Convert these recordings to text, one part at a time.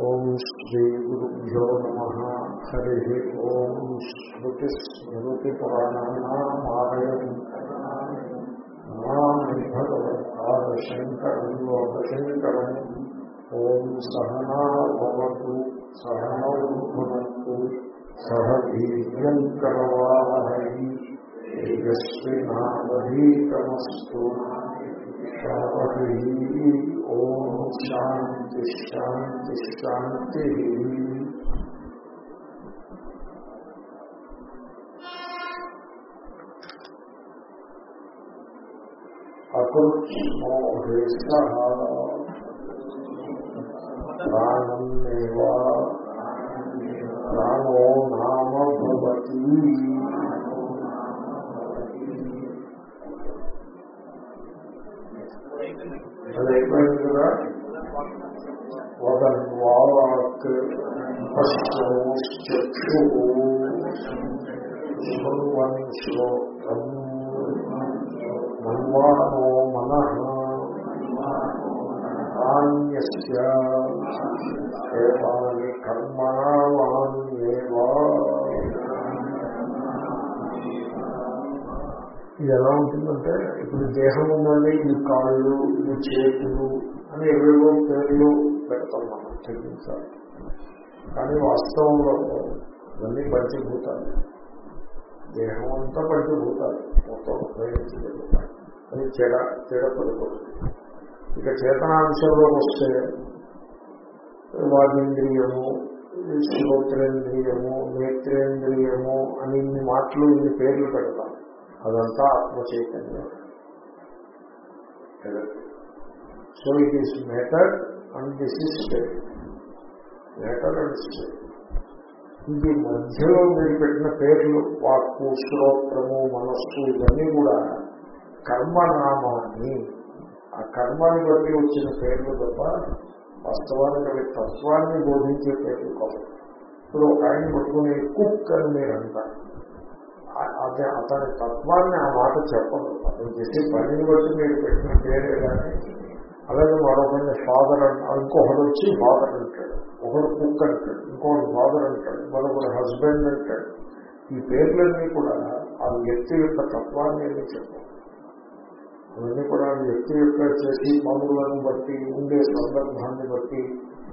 ఓం శ్రీ గురుభ్యో నమ. హరి ఓం శృతి స్మృతి పురాణానామాలయం నమామి భగవత్పాదశంకరం లోకశంకరం ఓం సహనాభవతు సహనౌ సహ వీర్యంకరవావహై తేజస్వినావధీతమస్తు శాంతి ఓం శాంతి శాంతి శాంతి. అకృష్ణోహేష ప్రాణమేవా ప్రాణో నామ భవతి. శ్లోకం. మన్వానో మన. ఆన్యస్య ఏవాని ఇది ఎలా ఉంటుందంటే ఇప్పుడు దేహం ఉందండి ఇది కాళ్ళు ఇది చేతులు అని ఏవేవో పేర్లు పెడతాం మనం చెప్పించాలి. కానీ వాస్తవంలో ఇవన్నీ పంచభూతాలు దేహం అంతా పంచభూతాలు మొత్తం ఉపయోగించలేదు అది చెడ పడిపోతుంది. ఇక చేతనాంశంలో వస్తే వాగింద్రియము శ్రోత్రేంద్రియము నేత్రేంద్రియము అని ఇన్ని మాటలు ఇన్ని పేర్లు పెడతాం. అదంతా ఆత్మచైతన్యం. So it is matter and this is state matter and state ఇది మధ్యలో మీరు పెట్టిన పేర్లు వాక్కు శ్రోత్రము మనస్సు ఇవన్నీ కూడా కర్మనామాన్ని. ఆ కర్మాన్ని బట్టి వచ్చిన పేర్లు తప్ప వాస్తవానికి అవి తత్వాన్ని బోధించే పేర్లు కావు. ఇప్పుడు ఒక ఆయన పట్టుకుని కుక్ అని మీరు అంటారు. అదే అతని తత్వాన్ని ఆ మాట చెప్పదు. అతను చేసే పనిని బట్టి మీరు పెట్టిన పేరే కానీ అలాగే మరొకరిని ఫాదర్ అంటారు ఇంకొకడు వచ్చి ఫాదర్ అంటాడు. ఒకడు కుక్ అంటాడు ఇంకొకటి ఫాదర్ అంటాడు మరొకడు హస్బెండ్ అంటాడు. ఈ పేర్లన్నీ కూడా ఆ వ్యక్తి యొక్క తత్వాన్ని ఏమి చెప్పాలి. అవన్నీ కూడా వ్యక్తి యొక్క చేసి పనులను బట్టి ఉండే సందర్భాన్ని బట్టి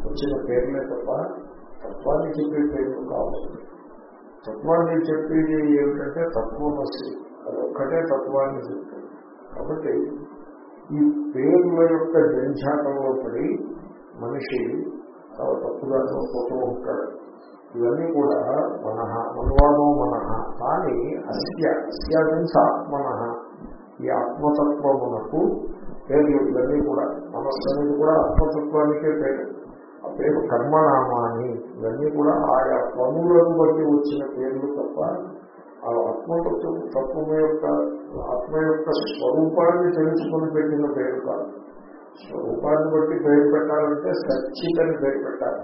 వచ్చిన పేర్లే తప్ప తత్వాన్ని చెప్పే పేర్లు కావాలి తత్వాన్ని చెప్పేది ఏమిటంటే తత్వమసి. అది ఒక్కటే తత్వాన్ని చెప్తుంది. కాబట్టి ఈ పేర్ల యొక్క జంఝాటంలో పడి మనిషి చాలా తప్పుగా పోతూ ఉంటాడు. ఇవన్నీ కూడా మనహ మనవాదో మనహ. కానీ అస్య అస్య మీన్స్ ఆత్మన ఈ ఆత్మతత్వమునకు పేర్లు ఇవన్నీ కూడా మనస్సు అనేది కూడా ఆత్మతత్వానికే పేరు. ఆ పేరు కర్మనామాని. ఇవన్నీ కూడా ఆయా పనులను బట్టి వచ్చిన పేర్లు తప్ప ఆ ఆత్మ తత్వం యొక్క ఆత్మ యొక్క స్వరూపాన్ని తెలుసుకుని పెట్టిన పేరు కాదు. స్వరూపాన్ని బట్టి పేరు పెట్టాలంటే సచ్చిత్ అని పేరు పెట్టాలి.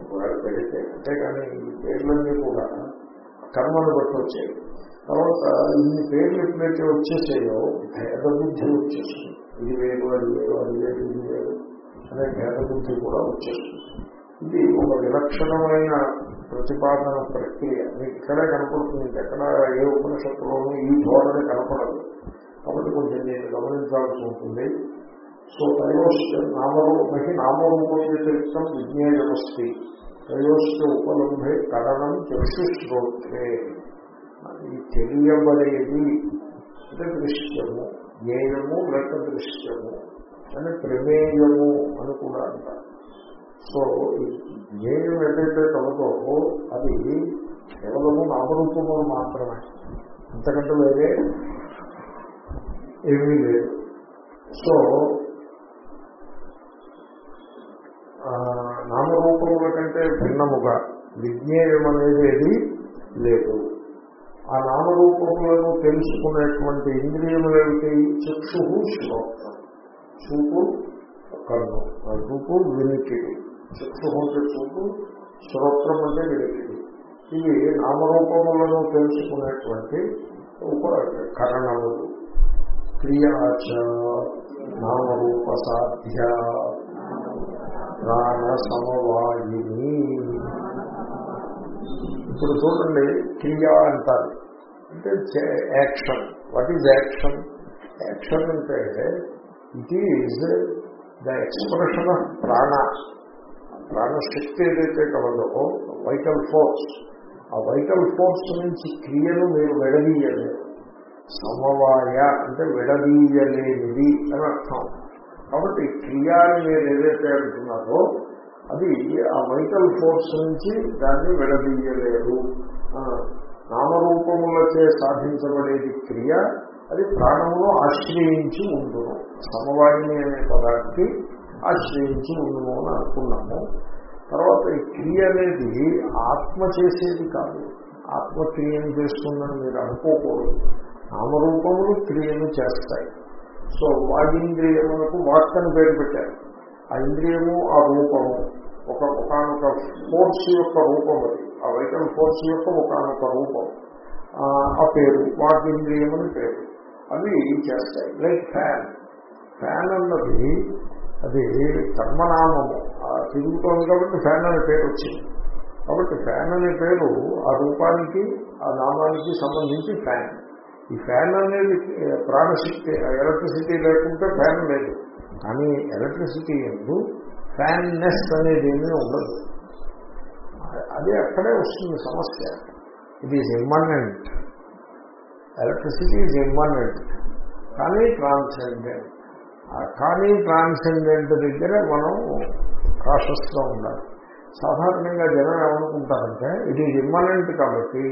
ఒకవేళ పెడితే అంతేగాని ఈ పేర్లన్నీ కూడా కర్మను బట్టి వచ్చాయి తర్వాత ఇన్ని పేర్లు ఎప్పుడైతే వచ్చేసాయో భేద బుద్ధి వచ్చేస్తుంది. ఇది వేరు అది వేరు అది వేరు ఇది వేరు అనే భేద బుద్ధి కూడా వచ్చేస్తుంది. ఇది ఒక విలక్షణమైన ప్రతిపాదన ప్రక్రియ. మీకు ఇక్కడే కనపడుతుంది ఎక్కడ ఏ ఉపనిషత్తులోనూ ఈ ధోరణి కనపడదు. కాబట్టి కొంచెం నేను గమనించాల్సి ఉంటుంది. సో త్రయోశ్చ నామరూపి నామరూపం విజ్ఞేయమస్తి త్రయోశ్చ ఉపలంభే కరణం చక్షుశ్రోత్రే ఈ తెలియబడేది అంటే దృశ్యము జ్ఞేయము లేక దృశ్యము అని ప్రమేయము అని కూడా అంటారు. సో జ్ఞేయం ఏదైతే కలదో అది కేవలము నామరూపములు మాత్రమే. అంతకంటే వేరే ఏమీ లేదు. సో నామరూపముల కంటే భిన్నముగా విజ్ఞేయం అనేది లేదు. ఆ నామరూపములను తెలుసుకునేటువంటి ఇంద్రియములేమిటి చక్షు శ్లోకం చూపు కన్ను. చూపు వినికిడి. చక్షు అంటే చూపు శ్రోత్రం అంటే వినికిడి ఇవి నామరూపములను తెలుసుకునేటువంటి ఉప కరణములు క్రియాచ నామరూప సాధ్య ప్రాణ సమవాయిని ఇప్పుడు చూడండి క్రియ అంటారు. అంటే action. What is action action అంటే it is the expression of ప్రాణ ప్రాణశక్తి ఏదైతే కలదో వైటల్ ఫోర్స్ ఆ వైటల్ ఫోర్స్ నుంచి క్రియను మీరు విడదీయలేరు సమవాయ అంటే విడదీయలేనిది అని అర్థం. కాబట్టి క్రియాని మీరు ఏదైతే అంటున్నారో అది ఆ వైటల్ ఫోర్స్ నుంచి దాన్ని విడదీయలేదు. నామరూపములచే సాధించబడేది క్రియ అది ప్రాణమును ఆశ్రయించి ఉండును. సమవాయిని అనే పదానికి ఆశ్రయించి ఉండును అని అనుకున్నాము. తర్వాత ఈ క్రియ అనేది ఆత్మ చేసేది కాదు. ఆత్మ క్రియను చేస్తుందని మీరు అనుకోకూడదు. నామరూపములు క్రియను చేస్తాయి. సో వాగింద్రియములకు వాక్ పేరు పెట్టారు. ఆ ఇంద్రియము ఆ రూపము ఒక ఒకనొక ఫోర్స్ యొక్క రూపం అది. ఆ వైటల్ ఫోర్స్ యొక్క ఒకనొక రూపం. ఆ పేరు వాగింద్రియమని పేరు. అవి చేస్తాయి. Like fan. ఫ్యాన్ అన్నది అది కర్మనామము తిరుగుతోంది కాబట్టి ఫ్యాన్ అనే పేరు వచ్చింది. కాబట్టి ఫ్యాన్ అనే పేరు ఆ రూపానికి ఆ నామానికి సంబంధించి ఫ్యాన్. ఈ ఫ్యాన్ అనేది ప్రాణశక్తి ఎలక్ట్రిసిటీ లేకుంటే ఫ్యాన్ లేదు. కానీ ఎలక్ట్రిసిటీ ఎందు ఫ్యాన్నెస్ అనేది ఏమీ ఉండదు. అదే అక్కడే వస్తుంది సమస్య. It is immanent electricity is immanent కానీ ట్రాన్సెండెంట్ కానీ ట్రాన్సెండెంట్ దగ్గర మనం కాషస్గా ఉండాలి. సాధారణంగా జనం ఏమనుకుంటారంటే ఇట్ ఈజ్ ఇమ్మనెంట్ కాబట్టి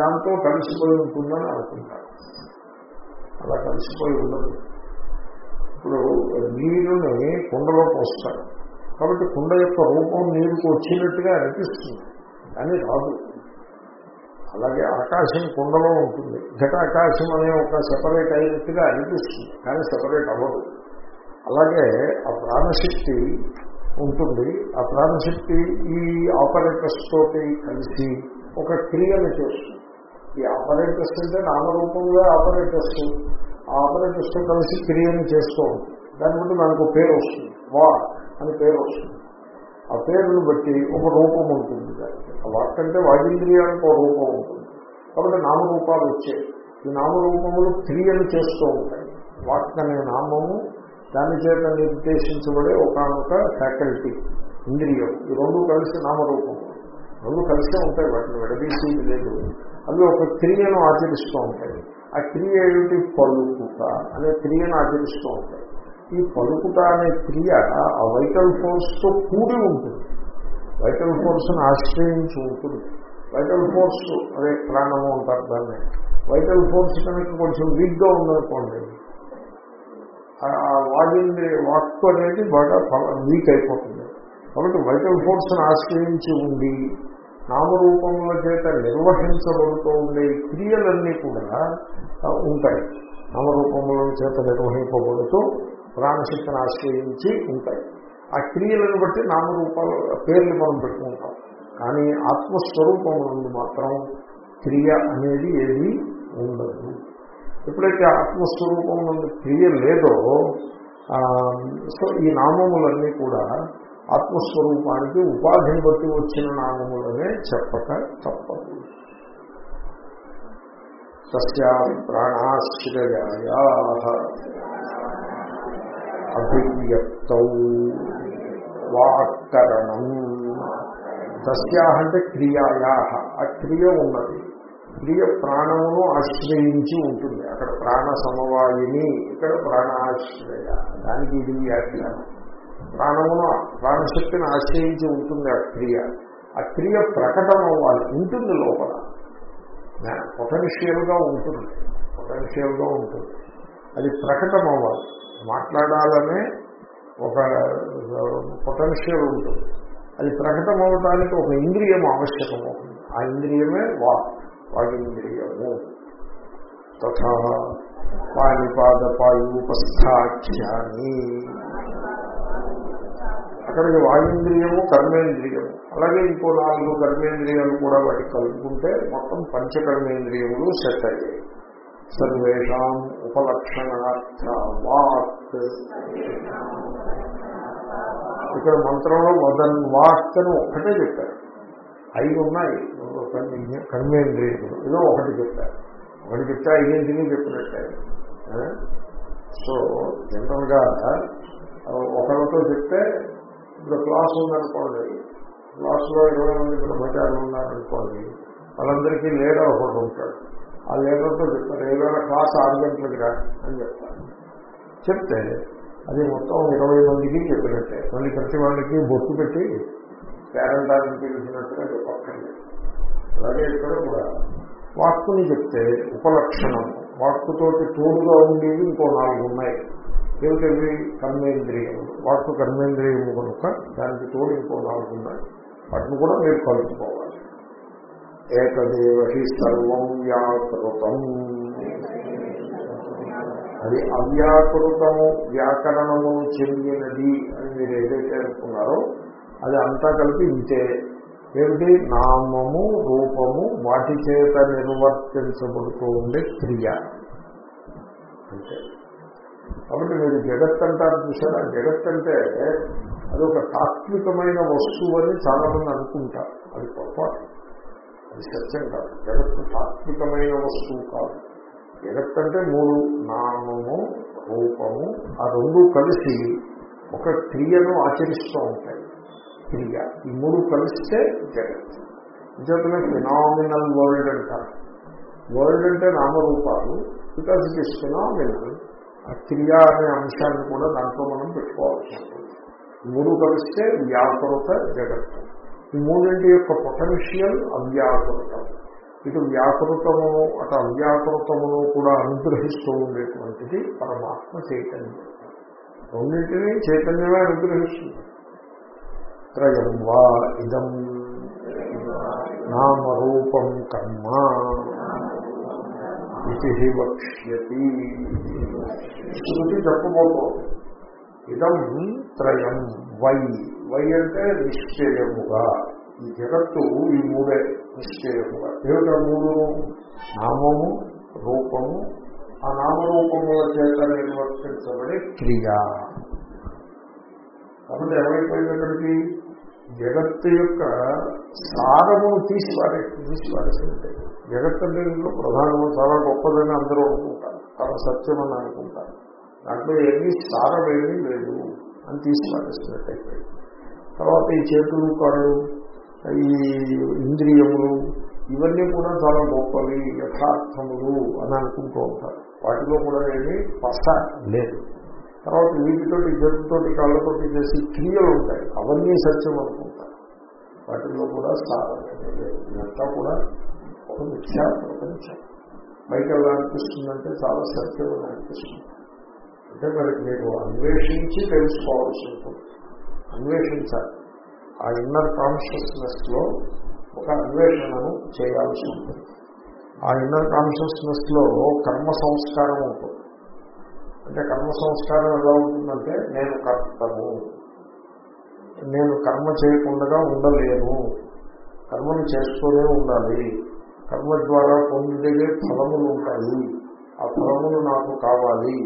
దాంతో కలిసిపోయి ఉంటుందని అనుకుంటారు. అలా కలిసిపోయి ఉండదు. ఇప్పుడు నీరుని కుండలో పోస్తారు కాబట్టి కుండ యొక్క రూపం నీరుకు వచ్చినట్టుగా అనిపిస్తుంది. కానీ రాదు. అలాగే ఆకాశం కుండలో ఉంటుంది. ఘటాకాశం అనే ఒక సెపరేట్ అయినట్టుగా అనిపిస్తుంది కానీ సెపరేట్ అవ్వదు. అలాగే ఆ ప్రాణశక్తి ఉంటుంది. ఆ ప్రాణశక్తి ఈ ఆపరేటర్స్ తోటి కలిసి ఒక క్రియను చేస్తుంది. ఈ ఆపరేటర్స్ అంటే నామరూపంగా ఆపరేటర్స్ ఆ ఆపరేటర్స్తో కలిసి క్రియను చేస్తూ ఉంటుంది. దాన్ని బట్టి మనకు పేరు వస్తుంది. వా అని పేరు వస్తుంది. ఆ పేరును బట్టి ఒక రూపం ఉంటుంది. ఆ వాక్ అంటే వాగింద్రియానికి ఒక రూపం ఉంటుంది. కాబట్టి నామరూపాలు వచ్చాయి. ఈ నామరూపములు క్రియలు చేస్తూ ఉంటాయి. వాక్ అనే నామము దాని చేత నిర్దేశించబడే ఒకనొక ఫ్యాకల్టీ ఇంద్రియం. ఈ రెండు కలిసి నామరూపం. రెండు కలిసే ఉంటాయి వాటిని విడదీసేది లేదు. అవి ఒక క్రియను ఆచరిస్తూ ఉంటాయి. ఆ క్రియ ఏమిటి? పలుకుట అనే క్రియను ఆచరిస్తూ ఉంటాయి. ఈ పలుకుట అనే క్రియ ఆ వైటల్ ఫోర్స్తో కూడి ఉంటుంది. వైటల్ ఫోర్స్ని ఆశ్రయించి ఉంటుంది. వైటల్ ఫోర్స్ అదే ప్రాణము అంటారు దాన్ని. వైటల్ ఫోర్స్ కనుక కొంచెం వీక్గా ఉందనుకోండి వాడింది వాక్ అనేది బాగా వీక్ అయిపోతుంది. కాబట్టి వైటల్ ఫోర్స్ని ఆశ్రయించి ఉండి నామరూపముల చేత నిర్వహించబడుతూ ఉండే క్రియలన్నీ కూడా ఉంటాయి. నామరూపముల చేత నిర్వహింపబడుతూ ప్రాణశక్తిని ఆశ్రయించి ఉంటాయి. ఆ క్రియలను బట్టి నామరూపాలు పేర్లు మనం పెట్టుకుంటాం. కానీ ఆత్మస్వరూపమునందు మాత్రం క్రియ అనేది ఏది ఉండదు. ఎప్పుడైతే ఆత్మస్వరూపం నుండి క్రియ లేదో సో ఈ నామములన్నీ కూడా ఆత్మస్వరూపానికి ఉపాధిని బట్టి వచ్చిన నామములనే చెప్పక తప్పదు. సస్యా ప్రాణాశ్రయా అభివ్యక్త వాకరణం. తస్యా అంటే క్రియాయా. ఆ క్రియ ఉన్నది. క్రియ ప్రాణమును ఆశ్రయించి ఉంటుంది. అక్కడ ప్రాణ సమవాయిని ఇక్కడ ప్రాణాశ్రయ. దానికి ఇది వ్యాఖ్యానం. ప్రాణమును ప్రాణశక్తిని ఆశ్రయించి ఉంటుంది ఆ క్రియ. ఆ క్రియ ప్రకటన అవ్వాలి ఉంటుంది లోపల. పొటెన్షియల్గా ఉంటుంది. పొటెన్షియల్గా ఉంటుంది. అది ప్రకటన అవ్వాలి మాట్లాడాలనే ఒక పొటెన్షియల్ ఉంటుంది. అది ప్రకటన అవటానికి ఒక ఇంద్రియం ఆవశ్యకం అవుతుంది ఆ ఇంద్రియమే వా వాగింద్రియము. తథా పాణిపాదపాయూపస్థాఖ్యాని అక్కడికి వాయుంద్రియము కర్మేంద్రియము. అలాగే ఇంకో నాలుగు కర్మేంద్రియాలు కూడా వాటికి కలుపుకుంటే మొత్తం పంచకర్మేంద్రియములు సెట్ అయ్యాయి. సర్వేషాం ఉపలక్షణార్థ వాక్ ఇక్కడ మంత్రంలో వదన్ వాక్ అని ఒక్కటే చెప్పారు. ఐదు ఉన్నాయి. కర్మేంద్రియులు ఏదో ఒకటి చెప్పారు. ఒకటి చెప్తే ఐదింటిని చెప్పినట్టే. సో జనరల్గా ఒకరితో చెప్తే ఇప్పుడు క్లాస్ ఉందనుకోండి. క్లాసులో ఇరవై మంది బ్రహ్మచారులు ఉన్నారనుకోండి వాళ్ళందరికీ లేడర్ ఒకటి ఉంటాడు. ఆ లేబర్తో చెప్తారు ఏదైనా క్లాస్ ఆరు గంటలకు రా అని చెప్తారు చెప్తే అది మొత్తం ఇరవై మందికి చెప్పినట్టే. మళ్ళీ ప్రతి వాళ్ళకి బొట్టు పెట్టి పేరంటానికి పిలిచినట్టుగా చెప్పక్కర్లేదు. అలాగే ఇక్కడ కూడా వాక్కుని చెప్తే ఉపలక్షణం. వాక్కుతోటి తోడుగా ఉండేవి ఇంకో నాలుగు ఉన్నాయి. ఏమిటవి కర్మేంద్రియము వాక్కు కర్మేంద్రియము కనుక దానికి తోడు ఇంకో నాలుగు ఉన్నాయి. వాటిని కూడా మీరు కలుపుకోవాలి. ఏకదేవ హి సర్వం వ్యాకృతం. అది అవ్యాకృతము వ్యాకరణము చెందినది అని మీరు ఏదైతే అనుకున్నారో అది అంతా కలిపి ఇంతే. ఏమిటి? నామము రూపము వాటి చేత నిర్వర్తించబడుతూ ఉండే క్రియ. అంటే కాబట్టి మీరు జగత్ అంటారు చూసారా? జగత్ అంటే అది ఒక తాత్వికమైన వస్తువు అని చాలా మంది అనుకుంటారు. అది పొరపాటు. అది సత్యం కాదు. జగత్తు తాత్వికమైన వస్తువు కాదు. జగత్ అంటే మూడు నామము రూపము ఆ రెండు కలిసి ఒక క్రియను ఆచరిస్తూ ఉంటాయి. క్రియ. ఈ మూడు కలిస్తే జగత్. నిజంగా ఫినామినల్ వరల్డ్ అంటారు. వరల్డ్ అంటే నామరూపాలు. బికాజ్ ఇట్ ఇస్ ఫినామినల్ ఆ క్రియ అనే అంశాన్ని కూడా దాంట్లో మనం పెట్టుకోవాల్సి ఉంటుంది. మూడు కలిస్తే వ్యాకృత జగత్తు. ఈ మూడింటి యొక్క పొటెన్షియల్ అవ్యాకృతం. ఇటు వ్యాకృతమును అటు అవ్యాకృతమును కూడా అనుగ్రహిస్తూ ఉండేటువంటిది పరమాత్మ చైతన్యం. రెండింటినీ చైతన్యమే అనుగ్రహిస్తుంది. త్రయం వా ఇదం నామరూపం కర్మ ఇది వక్ష్యతి. శృతి చెప్పబోతోంది. ఇదం త్రయం వై వై అంటే నిశ్చయముగా. ఈ జగత్తు ఈ మూడే నిశ్చయముగా. ఏమిటా మూడు? నామము రూపము. ఆ నామరూపముల చేత నిర్వర్తించబడే క్రియ. కాబట్టి ఏమైపోయింది అక్కడికి? జగత్తు యొక్క సారమును తీసిపారే తీసిపారేసింటే జగత్ అంటే ఇంట్లో ప్రధానము చాలా గొప్పదని అందరూ అనుకుంటారు. చాలా సత్యమని అనుకుంటారు. దాంట్లో ఏమీ సారమేమీ లేదు అని తీసిపారేసినట్టయితే తర్వాత ఈ చేతులు కాళ్ళు ఈ ఇంద్రియములు ఇవన్నీ కూడా చాలా గొప్పవి యథార్థములు అని అనుకుంటూ ఉంటారు. వాటిలో కూడా ఏమి పస లేదు. తర్వాత వీటితోటి జట్టుతోటి కాళ్ళతోటి చేసి క్రియలు ఉంటాయి. అవన్నీ సత్యం అనుకుంటారు. వాటిల్లో కూడా సారమే ఇదంతా కూడా ఒక మిథ్యా ప్రపంచం. బయట ఎలా అనిపిస్తుందంటే చాలా సత్యం అనిపిస్తుంది. అంటే మరి మీరు అన్వేషించి తెలుసుకోవాల్సి ఉంటుంది. అన్వేషించాలి. ఆ ఇన్నర్ కాన్షియస్నెస్లో ఒక అన్వేషణను చేయాల్సి ఉంటుంది. ఆ ఇన్నర్ కాన్షియస్నెస్లో కర్మ సంస్కారం ఉంటుంది. అంటే కర్మ సంస్కారం ఎలా ఉంటుందంటే నేను కర్తము నేను కర్మ చేయకుండా ఉండలేను. కర్మను చేసుకునే ఉండాలి. కర్మ ద్వారా పొందిదే ఫలములు ఉంటాయి ఆ ఫలములు నాకు కావాలి.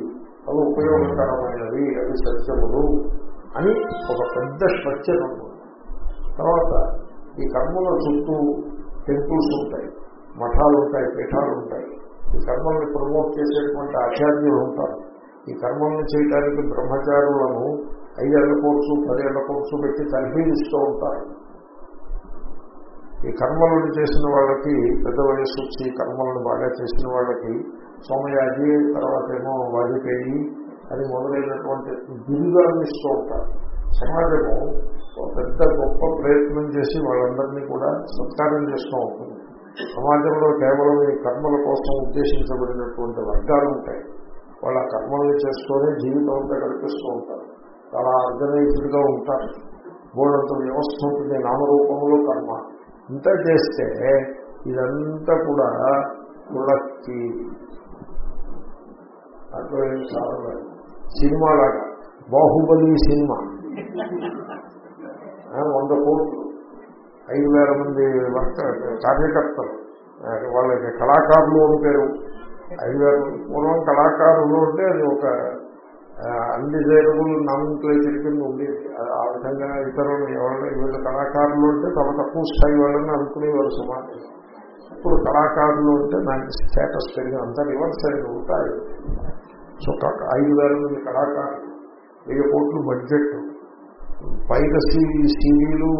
అవి ఉపయోగకరమైనవి. అవి సత్యములు. అని ఒక పెద్ద స్ట్రక్చర్ ఉంటుంది తర్వాత ఈ కర్మల చుట్టూ టెంపుల్స్ ఉంటాయి. మఠాలు ఉంటాయి పీఠాలు ఉంటాయి ఈ కర్మల్ని ప్రమోట్ చేసేటువంటి ఆచార్యులు ఉంటారు. ఈ కర్మల్ని చేయడానికి బ్రహ్మచారులను ఐదేళ్ళ కోర్సు పదేళ్ళ కోర్సు పెట్టి తరఫీలిస్తూ ఉంటారు. ఈ కర్మలను చేసిన వాళ్ళకి పెద్ద వయస్సు వచ్చి కర్మలను బాగా చేసిన వాళ్ళకి సోమయాజి తర్వాత ఏమో వాజపేయి అది మొదలైనటువంటి బిరుదాలను ఇస్తూ ఉంటారు సమాజము ఒక పెద్ద గొప్ప ప్రయత్నం చేసి వాళ్ళందరినీ కూడా సత్కారం చేస్తూ ఉంటుంది. సమాజంలో కేవలం ఈ కర్మల కోసం ఉద్దేశించబడినటువంటి వర్గాలు ఉంటాయి. వాళ్ళ కర్మల్ని చేస్తూనే జీవితం అంతా కల్పిస్తూ ఉంటారు. చాలా ఆర్గనైజ్డ్గా ఉంటారు. బోర్డంత వ్యవస్థ ఉంటుంది నామరూపంలో కర్మ. ఇంత చేస్తే ఇదంతా కూడా కుళ్ళకి దాంట్లో ఏం చాలా సినిమా లాగా. బాహుబలి సినిమా. వంద కోట్లు. ఐదు వేల మంది వర్క కార్యకర్తలు. వాళ్ళకి కళాకారులు అని పేరు. ఐదు వేల పూర్వం కళాకారులు అంటే అది ఒక అన్డిజైరబుల్ నామిక్లేచర్ కింద ఉండేది. ఆ- ఆ విధంగా ఇతరులు ఎవరైనా వీళ్ళు కళాకారులు అంటే చాలా తక్కువ స్థాయి వాళ్ళని అనుకునేవారు సమాజం ఇప్పుడు కళాకారులు అంటే దానికి స్టేటస్ పెరిగి అంతా రివర్స్ అయి ఉంటాయి సో ఐదు వేల మంది కళాకారులు. వెయ్యి కోట్లు బడ్జెట్. పైరసీ సీడీలు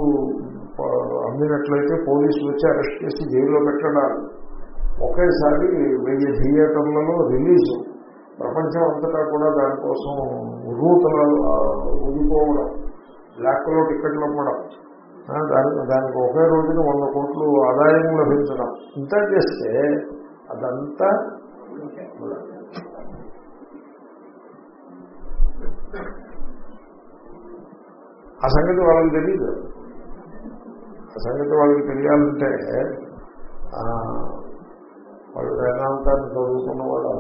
అందినట్లయితే పోలీసులు వచ్చి అరెస్ట్ చేసి జైల్లో పెట్టడాలు. ఒకేసారి వెయ్యి థియేటర్లలో రిలీజ్. ప్రపంచం అంతటా కూడా దానికోసం రూతలు ఊగిపోవడం. బ్లాక్లో టికెట్లు అమ్మడం. దాని దానికి దానికి ఒకే రోజున వంద కోట్లు ఆదాయం లభించడం. ఇంత చేస్తే అదంతా ఆ సంగతి వాళ్ళకి తెలియదు ఆ సంగతి వాళ్ళకి తెలియాలంటే వాళ్ళు వేదాంతాన్ని చదువుకున్న వాళ్ళు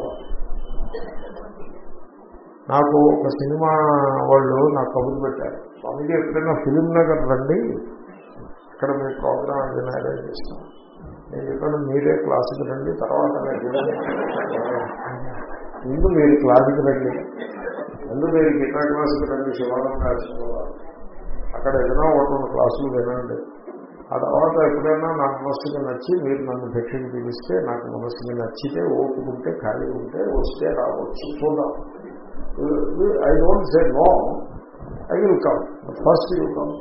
నాకు ఒక సినిమా వాళ్ళు నాకు కబురు పెట్టారు. స్వామిజీ ఎప్పుడైనా ఫిలిం నగర్ రండి. ఇక్కడ మీ ప్రోగ్రామ్ ఏదైనా అరేంజ్ చేస్తాం. నేను చెప్పాను మీరే క్లాసుకి రండి తర్వాత నేను ముందు మీరు క్లాసుకి రండి. ముందు మీరు గిటార్ క్లాసుకి రండి శివానంద రాసుకోవాలి అక్కడ ఏదైనా ఒకటి రెండు క్లాసులు వినండి. ఆ తర్వాత ఎప్పుడైనా నా మనస్సుకి నచ్చి మీరు నన్ను భిక్షకి పిలిస్తే నాకు మనస్సుకి నచ్చితే ఓపుకుంటే ఖాళీ ఉంటే వస్తే రావచ్చు చూద్దాం. I don't say no I will come first you come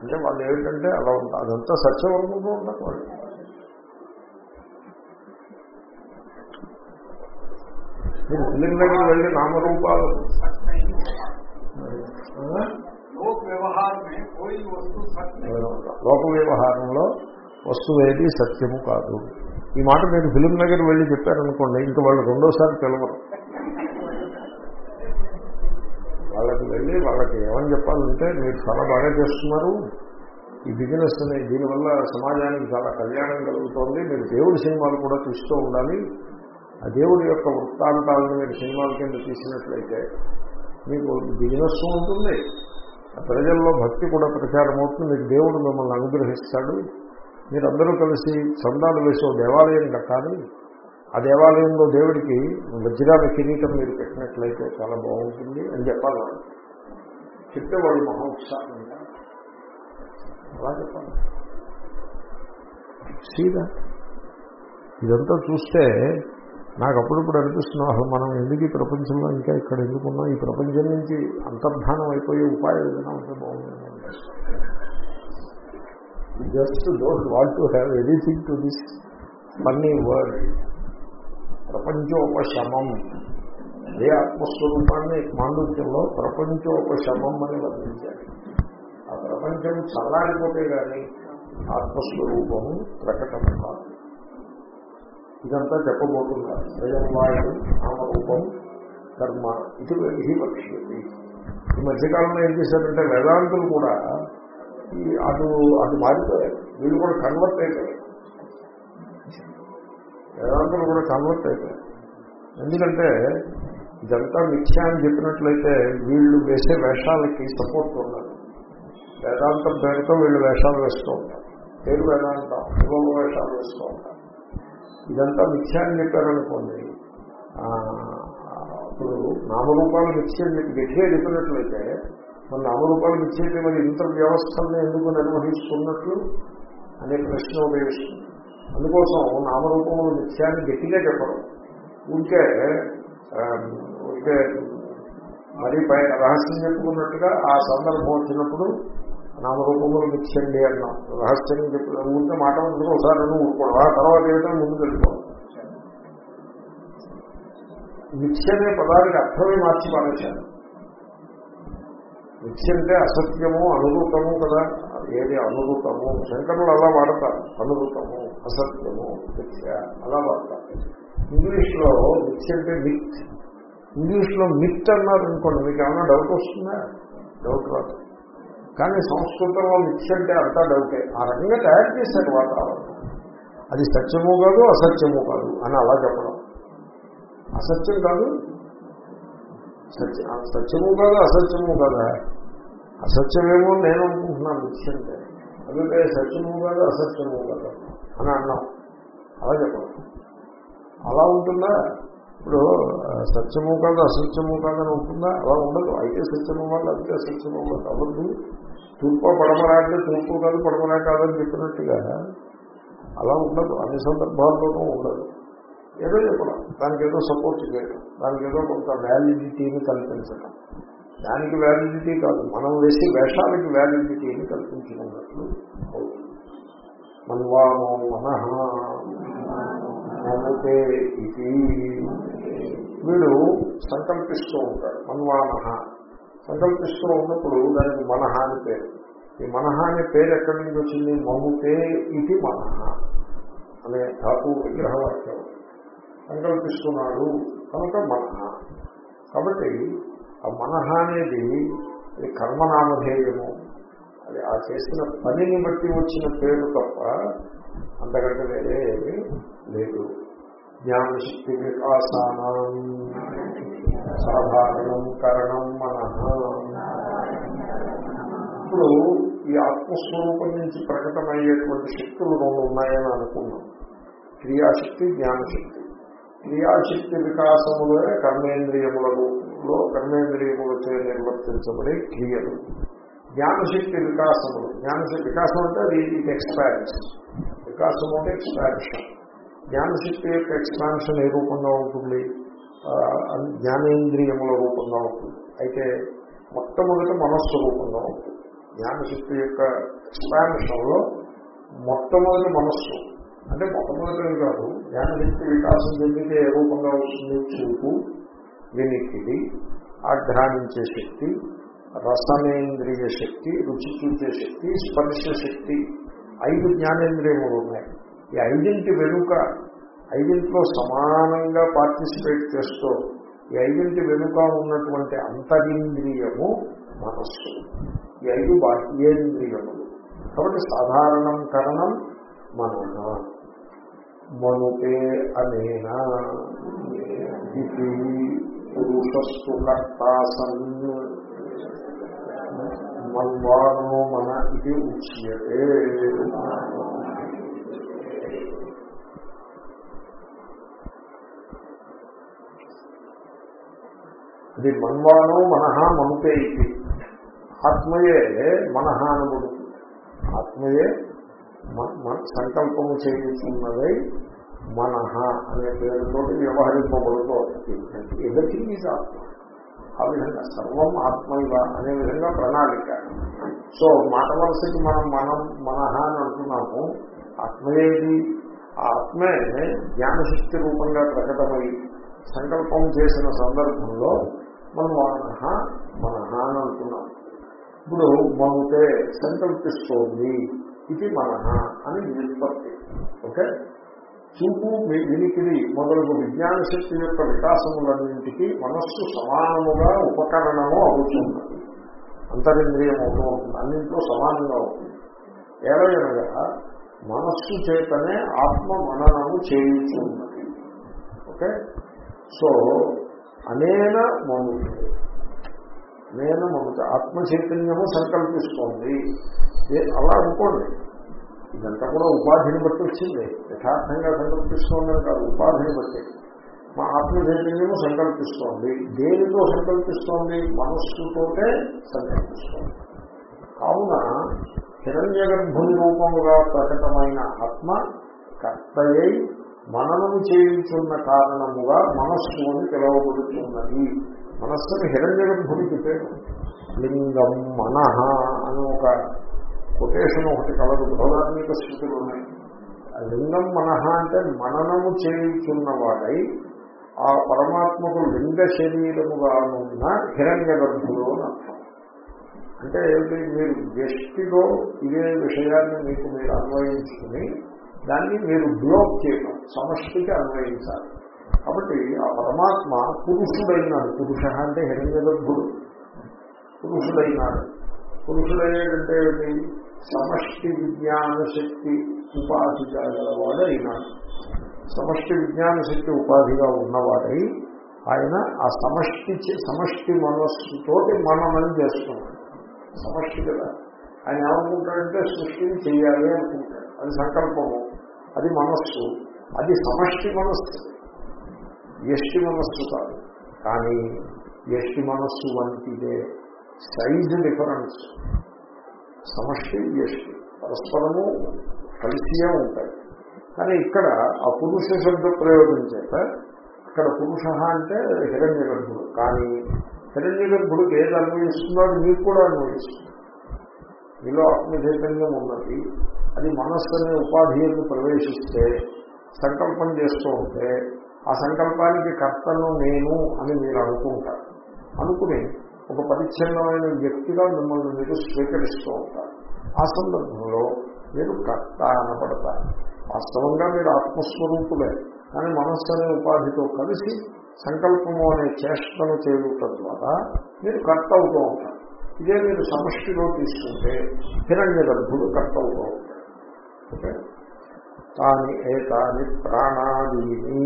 అంటే వాళ్ళు ఏమిటంటే అలా ఉంటారు అదంతా సత్యం అనుకుంటూ ఉంటారు వాళ్ళు. మీరు ఫిలిం దగ్గర వెళ్ళి నామరూపాలు. లోక వ్యవహారంలో వస్తువేది సత్యము కాదు. ఈ మాట మీరు ఫిలిం నగర్ వెళ్ళి చెప్పారనుకోండి ఇంకా వాళ్ళు రెండోసారి పిలవరు. వాళ్ళకి వెళ్ళి వాళ్ళకి ఏమని చెప్పాలంటే మీరు చాలా బాగా చేస్తున్నారు. ఈ బిజినెస్ అనే దీనివల్ల సమాజానికి చాలా కళ్యాణం కలుగుతోంది. మీరు దేవుడి సినిమాలు కూడా చూస్తూ ఉండాలి. ఆ దేవుడి యొక్క వృత్తాంతాలను మీరు సినిమాల కింద తీసినట్లయితే మీకు బిజినెస్ ఉంటుంది. ప్రజల్లో భక్తి కూడా ప్రచారం అవుతుంది. మీకు దేవుడు మిమ్మల్ని అనుగ్రహిస్తాడు. మీరందరూ కలిసి చందాలు వేసే దేవాలయం కట్టాలి. ఆ దేవాలయంలో దేవుడికి వజ్రాల కిరీటం మీరు పెట్టినట్లయితే చాలా బాగుంటుంది అని చెప్పాలి. వాళ్ళు చెప్తే వాళ్ళు మహోత్సాహంగా అలా చెప్పాలి. సీదా. ఇదంతా చూస్తే నాకు అప్పుడప్పుడు అనిపిస్తున్నా అసలు మనం ఎందుకు ఈ ప్రపంచంలో ఇంకా ఇక్కడ ఎందుకున్నాం ఈ ప్రపంచం నుంచి అంతర్ధానం అయిపోయే ఉపాయం ఏదైనా ఉంటే బాగుంటుంది just don't want to have anything to this funny word ప్రపంచోపశమం. అదే ఆత్మస్వరూపాన్ని మాండూక్యంలో ప్రపంచోపశమం అని వర్ణించారు. ఆ ప్రపంచం చల్లారిపోతే కానీ ఆత్మస్వరూపము ప్రకటన కాదు. ఇదంతా చెప్పబోతున్నారు. స్వయం వాయుడు నామరూపం కర్మ ఇది ఇది లక్ష్యది ఈ మధ్యకాలంలో ఏం చేశారంటే వేదాంతులు కూడా ఈ అటు అటు మారిపోయారు. వీళ్ళు కూడా కన్వర్ట్ అయిపోయారు. వేదాంతులు కూడా కన్వర్ట్ అయిపోయారు. ఎందుకంటే ఇదంతా మిథ్యా అని చెప్పినట్లయితే వీళ్ళు వేసే వేషాలకి సపోర్ట్ ఉన్నారు వేదాంతం పేరుతో వీళ్ళు వేషాలు వేస్తూ ఉంటారు. పేరు వేదాంతం వేషాలు వేస్తూ ఉంటారు. ఇదంతా మిథ్యా అని చెప్పారనుకోండి ఇప్పుడు నామరూపాలు మిథ్య అని చెప్పి గట్టిగా చెప్పినట్లయితే మన నామరూపాలు మిథ్య అయితే మరి ఇంత వ్యవస్థలను ఎందుకు నిర్వహిస్తున్నట్లు అనే ప్రశ్న ఉపయోగిస్తుంది. అందుకోసం నామరూపములు మిథ్యాన్ని గట్టిగా చెప్పడం ఉంటే ఉంటే మరి పై రహస్యం చెప్పుకున్నట్టుగా ఆ సందర్భం వచ్చినప్పుడు నామరూపములు మిచ్చండి అన్నాం రహస్యం చెప్పి ఊరికే మాట ఉంటుంది ఒకసారి అని ఊరుకోవడం. ఆ తర్వాత ఏదైనా ముందు తెలుసుకోవాలి మిథ్య అనే పదానికి అర్థమే మార్చి పారేశాను మిథ్య అంటే అసత్యము అనురూపము కదా. ఏది అనురూపము? శంకరులు అలా వాడతారు. అనురూపము అసత్యము మిథ్య అలా వాడతారు. ఇంగ్లీష్లో మిథ్య అంటే మిత్ ఇంగ్లీష్లో మిత్ అన్నారు అనుకోండి మీకు ఏమైనా డౌట్ వస్తుందా? డౌట్ రాదు. కానీ సంస్కృతంలో మిక్స్ అంటే అంతా డౌటే. ఆ రకంగా తయారు చేశారు వాతావరణం. అది సత్యము కాదు అసత్యము కాదు అని అలా చెప్పడం. అసత్యం కాదు? సత్య సత్యము కాదు అసత్యము కదా? అసత్యమేమో నేను అనుకుంటున్నాను మిక్స్ అంటే అందుకే సత్యము కాదు అసత్యము కాదు అని అన్నాం. అలా చెప్పడం. అలా ఉంటుందా? ఇప్పుడు సత్యము కాదు అసత్యము కాదని ఉంటుందా? అలా ఉండదు. అయితే సత్యము వాళ్ళు అయితే అసత్యము వాళ్ళు అవ్వద్దు తూర్పు పడమరా అంటే తూర్పు కాదు పడమరా కాదని చెప్పినట్టుగా అలా ఉండదు. అన్ని సందర్భాల్లోనూ ఉండదు. ఏదో చెప్పడం. దానికి ఏదో సపోర్ట్ చేయడం. దానికి ఏదో కొంత వ్యాలిడిటీని కల్పించడం. దానికి వ్యాలిడిటీ కాదు. మనం వేసి వేషానికి వ్యాలిడిటీని కల్పించినట్లు అవుతుంది. మన్వామో మన మనుతే ఇది. వీడు సంకల్పిస్తూ ఉంటాడు. మన్వామహ. సంకల్పిస్తూ ఉన్నప్పుడు దానికి మనహ అని పేరు. ఈ మనహ అనే పేరు ఎక్కడి నుంచి వచ్చింది? మముతే ఇది మనహ అనే ధాతు విగ్రహవాక్యం. సంకల్పిస్తున్నాడు కనుక మనహ. కాబట్టి ఆ మనహ అనేది కర్మనామధేయము. అది ఆ చేసిన పనిని బట్టి వచ్చిన పేరు తప్ప అంతకంటే వేరే ఏమీ లేదు. జ్ఞానశక్తి వికాసానం సాధారణం కరణం మన. ఇప్పుడు ఈ ఆత్మస్వరూపం నుంచి ప్రకటమయ్యేటువంటి శక్తులు రెండు ఉన్నాయని అనుకున్నాం క్రియాశక్తి జ్ఞానశక్తి. క్రియాశక్తి వికాసములే కర్మేంద్రియములలో కర్మేంద్రియములచే నిర్వర్తించబడే క్రియలు. జ్ఞానశక్తి వికాసములు. జ్ఞానశక్తి వికాసం అంటే అది ఇట్ ఎక్స్పాన్స్ వికాసం అంటే ఎక్స్పాన్షన్ జ్ఞానశక్తి యొక్క ఎక్స్పాన్షన్ ఏ రూపంగా ఉంటుంది? జ్ఞానేంద్రియముల రూపంగా ఉంటుంది. అయితే మొట్టమొదటి మనస్సు రూపంగా ఉంటుంది. జ్ఞానశక్తి యొక్క ఎక్స్పాన్షన్లో మొట్టమొదటి మనస్సు. అంటే మొట్టమొదటి కాదు జ్ఞానశక్తి వికాసం చెందితే ఏ రూపంగా వస్తుంది? చూపు వినికిడి ఆఘ్రానించే శక్తి రసనేంద్రియ శక్తి రుచి చూచే శక్తి స్పర్శ శక్తి. ఐదు జ్ఞానేంద్రియములు ఉన్నాయి. ఈ ఐదింటి వెనుక ఐదింట్లో సమానంగా పార్టిసిపేట్ చేస్తూ ఈ ఐదింటి వెనుక ఉన్నటువంటి అంతరింద్రియము మనస్సు. ఈ ఐదు బాహ్యేంద్రియములు. కాబట్టి సాధారణం కరణం మన మనుతే అనేనా ఇది పురుషస్సు కర్తాసన్ మన్వానో మన ఇది ఉచ్యతే. అది మన్వానో మనహ మనుతే ఇది. ఆత్మయే మనహ అనబడుతుంది ఆత్మయే సంకల్పము చేయుతున్నదై మనహ అనే పేరుతో వ్యవహరింపబడుతూ. ఎవ్రీథింగ్ ఈజ్ ఆత్మ. ఆ విధంగా సర్వం ఆత్మైవ అనే విధంగా ప్రణాళిక. సో మాట వలసకి మనం మనం మనహ అని అంటున్నాము. ఆత్మయేది ఆ ఆత్మే జ్ఞానశక్తి రూపంగా ప్రకటమై సంకల్పం చేసిన సందర్భంలో మనం మనహ మనహ అని అంటున్నాం. ఇప్పుడు మనుతే సంకల్పిస్తోంది ఇది మనహ అని నిష్పత్తి ఓకే? చూపు వినికిడి మొదలగు విజ్ఞాన శక్తి యొక్క వికాసములన్నింటికీ మనస్సు సమానముగా ఉపకరణము అవుతున్నది అంతరింద్రియం అవుతూ ఉంటుంది అన్నింటిలో సమానంగా అవుతుంది. ఏలయనగా మనస్సు చేతనే ఆత్మ మననము చేయుచున్నది. ఓకే? సో అనేన మనుషుడు నేను మమత. ఆత్మ చైతన్యము సంకల్పిస్తోంది అలా అనుకోండి. ఇదంతా కూడా ఉపాధిని బట్టి వచ్చింది. యథార్థంగా సంకల్పిస్తోందని కాదు ఉపాధిని బట్టి. మా ఆత్మ సంకల్పిస్తోంది. దేనితో సంకల్పిస్తోంది? మనస్సుతోటే సంకల్పిస్తోంది. కావున హిరణ్య గర్భుని రూపముగా ప్రకటమైన ఆత్మ కర్తయ్యై మననము చేయించున్న కారణముగా మనస్సు అని పిలువబడుతున్నది మనస్సుని హిరణ్య పేరు లింగం మనహ అని ఒక కొటేషన్ ఒకటి కలదు. బృహదాత్మిక స్థితులు ఉన్నాయి. ఆ లింగం మనహ అంటే మననము చేయుచున్నవాడై ఆ పరమాత్మకు లింగ శరీరముగా ఉన్న హిరణ్య గర్భులు అని అర్థం. అంటే ఏమిటి? మీరు వ్యక్తిలో ఇదే విషయాన్ని మీకు మీరు అన్వయించుకుని దాన్ని మీరు బ్లోక్ చేయడం సమష్టికి అన్వయించాలి. కాబట్టి ఆ పరమాత్మ పురుషుడైనాడు. పురుష అంటే హిరణ్య గర్భుడు. పురుషుడైనాడు. పురుషుడయ్యాడంటే ఏమిటి? సమష్టి విజ్ఞాన శక్తి ఉపాధిగా గలవాడు అయినాడు సమష్టి విజ్ఞాన శక్తి ఉపాధిగా ఉన్నవాడై ఆయన ఆ సమష్టి సమష్టి మనస్సుతోటి మననం చేస్తున్నాడు. సమష్టి కదా. ఆయన ఏమనుకుంటాడంటే సృష్టిని చేయాలి అనుకుంటాడు. అది సంకల్పము. అది మనస్సు. అది సమష్టి మనస్సు. ఎష్టి మనస్సు కాదు. కానీ ఎష్టి మనస్సు వంటిదే సైజ్ డిఫరెన్స్. సమష్టి ఎష్టి పరస్పరము కలిసియే ఉంటాయి. కానీ ఇక్కడ ఆ పురుష శబ్ద ప్రయోగం చేత అక్కడ పురుష అంటే హిరణ్య గర్భుడు కానీ హిరణ్య గర్భుడికి ఏది అన్వయిస్తుందో అది మీకు కూడా అన్వయిస్తుంది. మీలో ఆత్మచైతన్యం ఉన్నది. అది మనస్సు అనే ఉపాధిని ప్రవేశిస్తే సంకల్పం చేస్తూ ఉంటే ఆ సంకల్పానికి కర్తను నేను అని మీరు అనుకుంటారు. అనుకుని ఒక పరిచ్ఛిన్నమైన వ్యక్తిగా మిమ్మల్ని మీరు స్వీకరిస్తూ ఉంటారు. ఆ సందర్భంలో మీరు కర్త అనబడతారు. వాస్తవంగా మీరు ఆత్మస్వరూపులే కానీ మనస్సు అనే ఉపాధితో కలిసి సంకల్పము అనే చేష్టను చేయుట ద్వారా మీరు కర్త అవుతూ ఉంటారు. ఇదే మీరు సమష్టిలో తీసుకుంటే హిరణ్య గర్భుడు కర్త అవుతూ ఉంటారు ఓకే? తాని ఏతాని ప్రాణాదీని.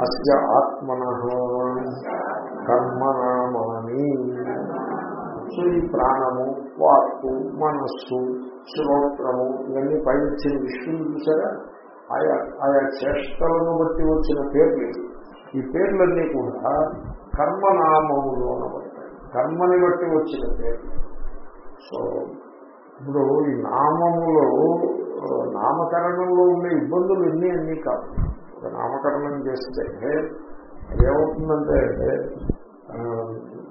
అస్య ఆత్మన. కర్మనామాని. సో ఈ ప్రాణము వాక్కు మనస్సు శ్రోత్రము ఇవన్నీ పైన విష్ణువు చూసారా? ఆయా ఆయా చేష్టలను బట్టి వచ్చిన పేర్లు. ఈ పేర్లన్నీ కూడా కర్మనామములు అనబడతాయి కర్మని బట్టి వచ్చిన పేర్లు. సో ఇప్పుడు ఈ నామములో నామకరణంలో ఉండే ఇబ్బందులు ఎన్ని అన్నీ కాదు. నామకరణం చేస్తే ఏమవుతుందంటే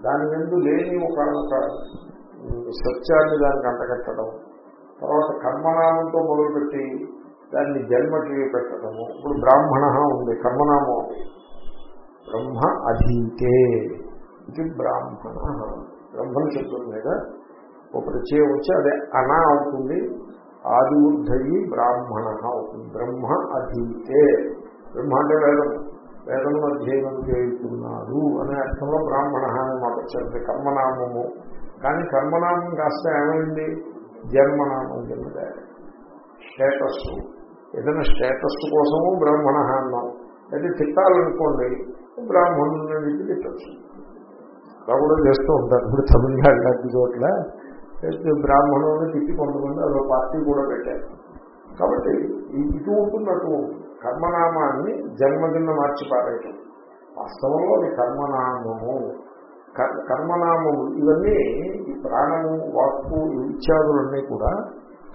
దాని ముందు లేని ఒక ఒక సత్యాన్ని దానికి అంటగట్టడం తర్వాత కర్మనామంతో మొదలుపెట్టి దాన్ని జన్మకి పెట్టడము. ఇప్పుడు బ్రాహ్మణ ఉంది కర్మనామం బ్రహ్మ అధీతే ఇది బ్రాహ్మణ. బ్రహ్మణ శబ్దం మీద ఒక ప్రత్యయం వచ్చి అదే అనా అవుతుంది ఆది బ్రాహ్మణ అవుతుంది. బ్రహ్మ అధీతే. బ్రహ్మ అంటే వేదము వేదము అధ్యయనం చేయుతున్నాడు అనే అర్థంలో బ్రాహ్మణ అని మాట వచ్చింది. కర్మనామము. కానీ కర్మనామం కాస్త ఏమైంది? జన్మనామం కింద స్టేటస్ ఏదైనా స్టేటస్ కోసము బ్రాహ్మణ అన్నాం. అయితే తిట్టాలనుకోండి బ్రాహ్మణుని తిట్టచ్చు. అలా కూడా చేస్తూ ఉంటారు. ఇప్పుడు తమిళనాడు లాంటి చోట్ల అయితే బ్రాహ్మణుని తిట్టి కొంతమంది అదో పార్టీ కూడా పెట్టారు. కాబట్టి ఇటు ఉంటుంది అటు ఉంటుంది. కర్మనామాన్ని జన్మ మార్చి పారేయటం. వాస్తవంలో అది కర్మనామము. కర్- కర్మనామము. ఇవన్నీ ప్రాణము వాక్కు ఇత్యాదులన్నీ కూడా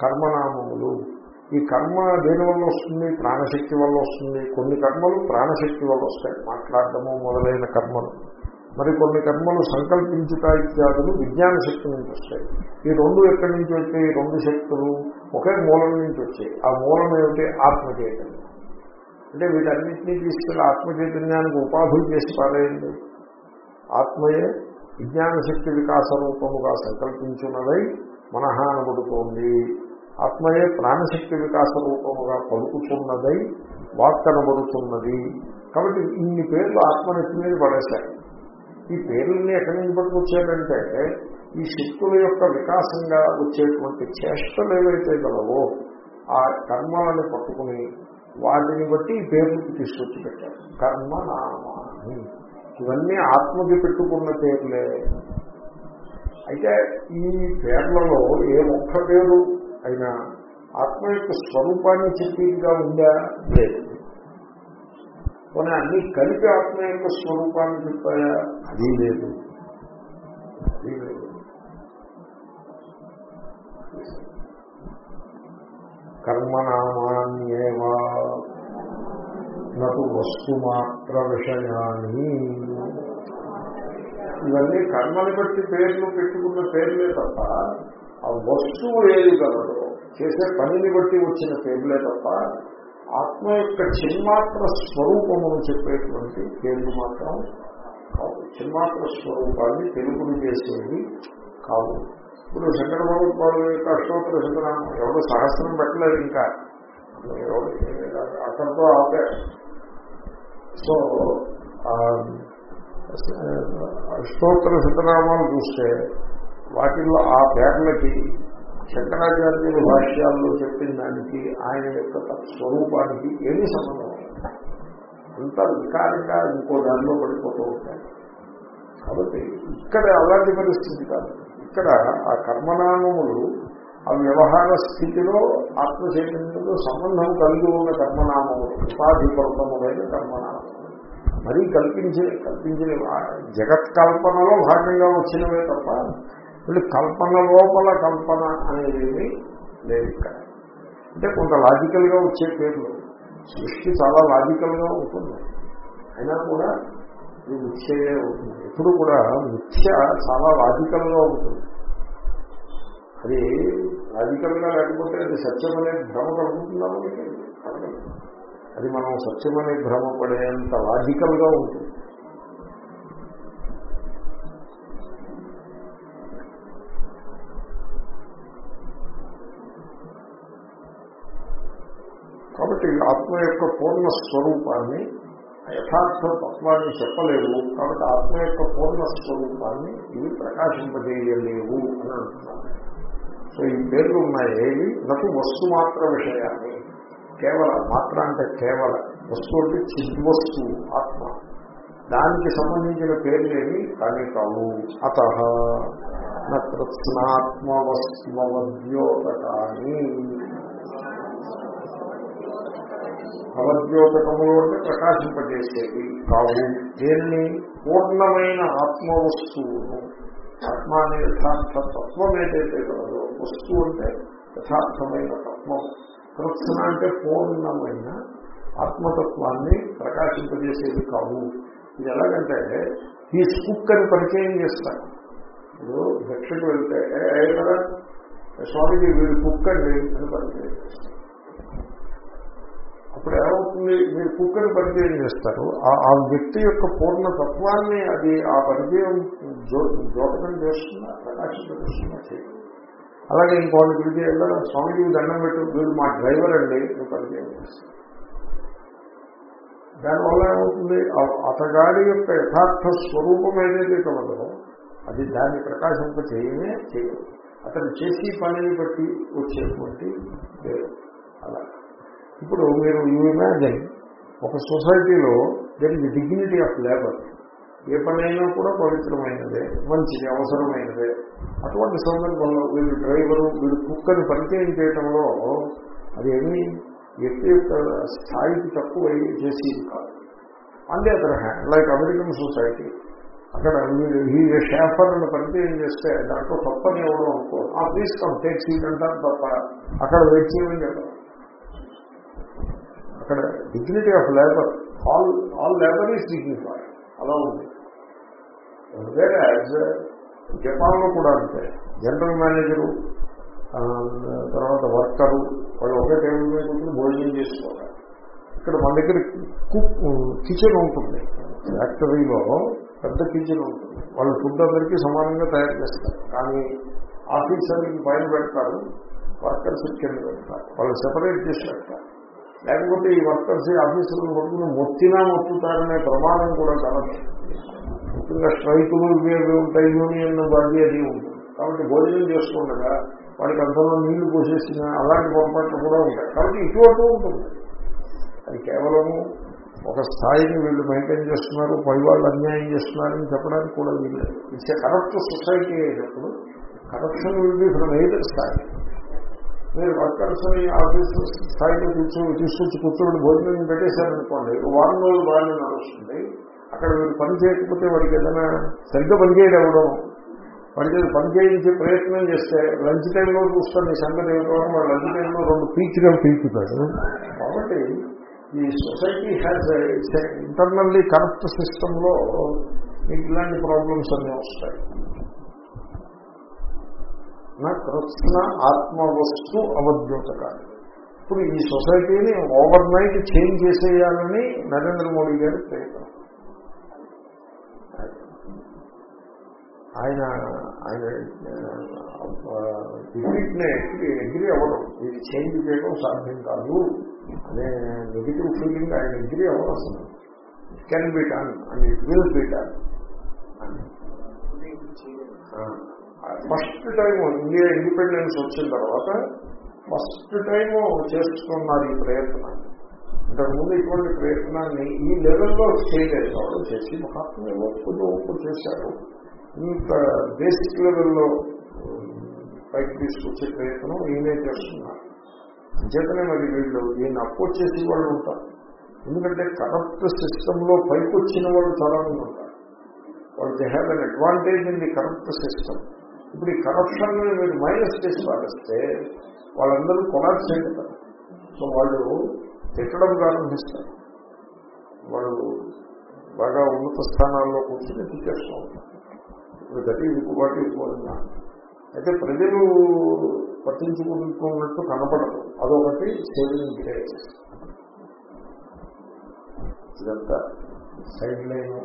కర్మనామములు. ఈ కర్మ దేని వల్ల వస్తుంది? ప్రాణశక్తి వల్ల వస్తుంది. కొన్ని కర్మలు ప్రాణశక్తి వల్ల వస్తాయి. మాట్లాడటము మొదలైన కర్మలు. మరి కొన్ని కర్మలు సంకల్పించుట ఇత్యాదులు విజ్ఞాన శక్తి నుంచి వస్తాయి. ఈ రెండు ఎక్కడి నుంచి వచ్చాయి? రెండు శక్తులు ఒకే మూలం నుంచి వచ్చాయి. ఆ మూలం ఏమిటి? ఆత్మ చైతన్యం అంటే వీటన్నింటినీ తీసుకెళ్ళి ఆత్మ చైతన్యానికి ఉపాధులు చేసి పారేయండి. ఆత్మయే విజ్ఞాన శక్తి వికాస రూపముగా సంకల్పించున్నదై మనహ అనబడుతోంది ఆత్మయే ప్రాణశక్తి వికాస రూపముగా పలుకుతున్నదై వాక్ అనబడుతున్నది కాబట్టి ఇన్ని పేర్లు ఆత్మనెత్తి మీద పడేశాయి. ఈ పేర్లని ఎక్కడి నుంచి పట్టుకొచ్చారంటే ఈ శక్తుల యొక్క వికాసంగా వచ్చేటువంటి చేష్టలు ఏవైతే గలవో ఆ కర్మలను పట్టుకుని వాటిని బట్టి ఈ పేర్లు తీసుకొచ్చి పెట్టారు. కర్మ నామాని ఇవన్నీ ఆత్మకి పెట్టుకున్న పేర్లే. అయితే ఈ పేర్లలో ఏ ఒక్క పేరు అయినా ఆత్మ యొక్క స్వరూపాన్ని చెప్పేదిగా ఉందా? లేదు. కొన్ని అన్ని కలిపి ఆత్మ యొక్క స్వరూపాన్ని చెప్పాయా? అది లేదు. అది లేదు. కర్మనామాన్యేవా. నటు వస్తుమాత్ర విషయాన్ని ఇవన్నీ కర్మని బట్టి పేర్లు పెట్టుకున్న పేర్లే తప్ప ఆ వస్తువు ఏది కలదో చేసే పనిని బట్టి వచ్చిన పేర్లే తప్ప ఆత్మ యొక్క చిన్మాత్ర స్వరూపమును చెప్పేటువంటి పేర్లు మాత్రం కావు. చిన్మాత్ర స్వరూపాన్ని తెలుగుని చేసేవి కావు. ఇప్పుడు శంకర భగవత్పాడు యొక్క అష్టోత్తర శంకరామం ఎవరు సహస్రం పెట్టలేదు ఇంకా. అక్కడితో ఆపే. సో అష్టోత్తర శతనామాలు చూస్తే వాటిల్లో ఆ పేర్లకి శంకరాచార్యుల భాష్యాల్లో చెప్పిన దానికి ఆయన యొక్క స్వరూపానికి ఏమీ సంబంధం అంత వికారంగా ఇంకో దానిలో పడిపోతూ ఉంటాయి. కాబట్టి ఇక్కడ అలాంటి పరిస్థితి కాదు. ఇక్కడ ఆ కర్మనామములు ఆ వ్యవహార స్థితిలో ఆత్మ చైతన్యంలో సంబంధం కలిగి ఉన్న కర్మనామములు ఉపాధిపూర్వకములైన కర్మనామములు. మరీ కల్పించే కల్పించే జగత్ కల్పనలో భాగంగా వచ్చినవే తప్ప మళ్ళీ కల్పన లోపల కల్పన అనేది లేదు ఇక్కడ. అంటే కొంత లాజికల్గా వచ్చే పేర్లు. సృష్టి చాలా లాజికల్గా ఉంటుంది. అయినా కూడా ఇది మిథ్యయే అవుతుంది. ఎప్పుడు కూడా మిథ్య చాలా లాజికల్గా ఉంటుంది. అది లాజికల్గా లేకపోతే అది సత్యమనే భ్రమ కలుగుతుందా మనకి? అది మనం సత్యమనే భ్రమ పడేంత లాజికల్గా ఉంటుంది. కాబట్టి ఆత్మ యొక్క పూర్ణ స్వరూపాన్ని యథార్థ తత్వాన్ని చెప్పలేవు కాబట్టి ఆత్మ యొక్క పూర్ణ స్వరూపాన్ని ఇవి ప్రకాశింపజేయలేవు అని అంటున్నాను సో ఈ పేర్లు ఉన్నాయేవి నాకు వస్తు మాత్ర విషయాన్ని కేవల మాత్ర అంటే కేవల. వస్తువు అంటే చిద్వస్తు ఆత్మ. దానికి సంబంధించిన పేర్లేవి కానీ కావు. అత నృత్నాత్మవస్మవద్యోతకాని అవద్యోతకములు అంటే ప్రకాశింపజేసేవి కావు దేన్ని? పూర్ణమైన ఆత్మవస్తువును. ఆత్మ అనే యథార్థ తత్వం ఏదైతే కలదో వస్తువు అంటే యథార్థమైన తత్వం. కృత్సన అంటే పూర్ణమైన ఆత్మతత్వాన్ని ప్రకాశింపజేసేవి కావు. ఇది ఎలాగంటే ఈ స్కుక్ అని పరిచయం చేస్తాను ఇప్పుడు భిక్షకు వెళ్తే "ఏ, కదా స్వామిజీ వీడు కుక్ అండి అని పరిచయం చేస్తాను అప్పుడు ఏమవుతుంది? మీరు కుక్కని పరిచయం చేస్తారు. ఆ- ఆ వ్యక్తి యొక్క పూర్ణ తత్వాన్ని అది ఆ పరిచయం జో- జోటకం చేస్తుందా? ప్రకాశింపజేస్తుందా అలాగే ఇంకోటి పిలిచి వెళ్ళారు స్వామిజీ దండం పెట్టు వీడు మా డ్రైవర్ అండి అని పరిచయం చేస్తారు దానివల్ల ఏమవుతుంది? ఆ- అతగాడి యొక్క యథార్థ స్వరూపం ఏదైతే కలదో అది దాన్ని ప్రకాశింప చేయమే చేయదు. అతను చేసి పనిని బట్టి వచ్చేటువంటి అలా. ఇప్పుడు మీరు యూ ఇమాజిన్ ఒక సొసైటీలో there is dignity of labour ఏ పనైనా కూడా పవిత్రమైనదే మంచిది అవసరమైనదే. అటువంటి సందర్భంలో వీళ్ళు డ్రైవరు వీళ్ళు కుక్కని పరిచయం చేయడంలో అదేమి వ్యక్తి యొక్క స్థాయికి తక్కువ చేసేది కాదు. On the other hand like American society అక్కడ మీరు ఈ షేఫర్ని పరిచయం చేస్తే దాంట్లో తప్పని ఎవడో అనుకో ఆ ప్లీజ్ కమ్ టేక్ సీట్ అంటారు తప్ప అక్కడ వెయిట్ చేయమని చెప్పారు. అక్కడ dignity of labour all all labour is dignify అలా ఉంది. వేరే జపాన్లో కూడా అంతే. జనరల్ మేనేజరు తర్వాత వర్కరు వాళ్ళు ఒకే టేబుల్ మీద కూర్చొని భోజనం చేసుకోవాలి. ఇక్కడ మన దగ్గర కుక్ కిచెన్ ఉంటుంది. ఫ్యాక్టరీలో పెద్ద కిచెన్ ఉంటుంది. వాళ్ళు ఫుడ్ అందరికీ సమానంగా తయారు చేస్తారు. కానీ ఆఫీసర్కి పైన పెడతారు వర్కర్స్ కింద పెడతారు. వాళ్ళు సెపరేట్ చేసి పెడతారు. లేకపోతే ఈ వర్కర్స్ ఆఫీసులను పట్టుకుని మొత్తినా మొత్తుతారనే ప్రమాదం కూడా కలదు ముఖ్యంగా స్ట్రైకులు ఇవి ఉంటాయి యూనియన్ బాడీ అది ఉంటుంది కాబట్టి భోజనం చేసుకుండగా వాడికి అంతలో నీళ్ళు పోసేసిన అలాంటి పొరపాట్లు కూడా ఉంటాయి. కాబట్టి ఇటువంటి ఉంటుంది. అది కేవలము ఒక స్థాయిని వీళ్ళు మెయింటైన్ చేస్తున్నారు పై వాళ్ళు అన్యాయం చేస్తున్నారని చెప్పడానికి కూడా వీళ్ళు ఇట్స్ ఏ కరప్ట్ సొసైటీ అయినప్పుడు corruption will be from either స్థాయి. మీరు వర్కర్స్ ఆఫీసు స్థాయిలో కూర్చొని తీసుకొచ్చి కూర్చోబెట్టి భోజనం పెట్టేశారనుకోండి వారం రోజులు బాగానే నడుస్తుంది. అక్కడ మీరు పని చేయకపోతే వాడికి ఏదైనా సరిగ్గా పనిచేయడం ఇవ్వడం వాడికి పని చేయించే ప్రయత్నం చేస్తే లంచ్ టైంలో చూస్తాను ఈ సంగతి ఏమిటో వాడు లంచ్ టైంలో రెండు పీచుగా పీచుతాడు కాబట్టి ఈ సొసైటీ హ్యాస్ ఇంటర్నల్లీ కరప్ట్ సిస్టంలో మీకు ఇలాంటి ప్రాబ్లమ్స్ అన్నీ వస్తాయి. నా కృష్ణ ఆత్మవస్తు అవద్యోతకాలి ఇప్పుడు ఈ సొసైటీని ఓవర్ నైట్ చేంజ్ చేసేయాలని నరేంద్ర మోడీ గారి ప్రయత్నం. ఆయన ఆయన డిబేట్ని ఎగ్రీ అవ్వడం ఇది చేంజ్ చేయడం సాధ్యం కాదు. అనే నెగిటివ్ ఫీలింగ్ ఆయన ఎగ్రీ అవ్వడం అసలు. It can be done and it will be done first time India independence వచ్చిన తర్వాత ఫస్ట్ టైం చేస్తున్నారు ఈ ప్రయత్నం ఇంతకుముందు ఇటువంటి ప్రయత్నాన్ని ఈ లెవెల్లో చేయలేదు. ఎవరు చేసి మహాత్మ ఏవో కొద్ది ఒప్పు చేశారు. ఇంత బేసిక్ లెవెల్లో పైకి తీసుకొచ్చే ప్రయత్నం ఈయనే చేస్తున్నారు. అంచేతనే మరి వీళ్ళు ఈయన అప్రోచ్ చేసి వాళ్ళు ఉంటారు. ఎందుకంటే కరప్ట్ సిస్టమ్లో పైకి వచ్చిన వాళ్ళు చాలా మంది ఉంటారు. వాళ్ళు they have an advantage in the corrupt system ఇప్పుడు ఈ కరప్షన్ మీరు మైనస్ చేసి పాటిస్తే వాళ్ళందరూ కొలాప్స్ అయిపోతారు. సో వాళ్ళు తిట్టడం ప్రారంభిస్తారు. వాళ్ళు బాగా ఉన్నత స్థానాల్లో కూర్చొని తిట్టేస్తూ ఉంటారు. ఇప్పుడు గతి ఇంకోటి అయితే ప్రజలు పట్టించుకుంటున్నట్టు కనపడదు అదొకటి సేవింగ్ గ్రేస్ ఇదంతా సైడ్ లైన్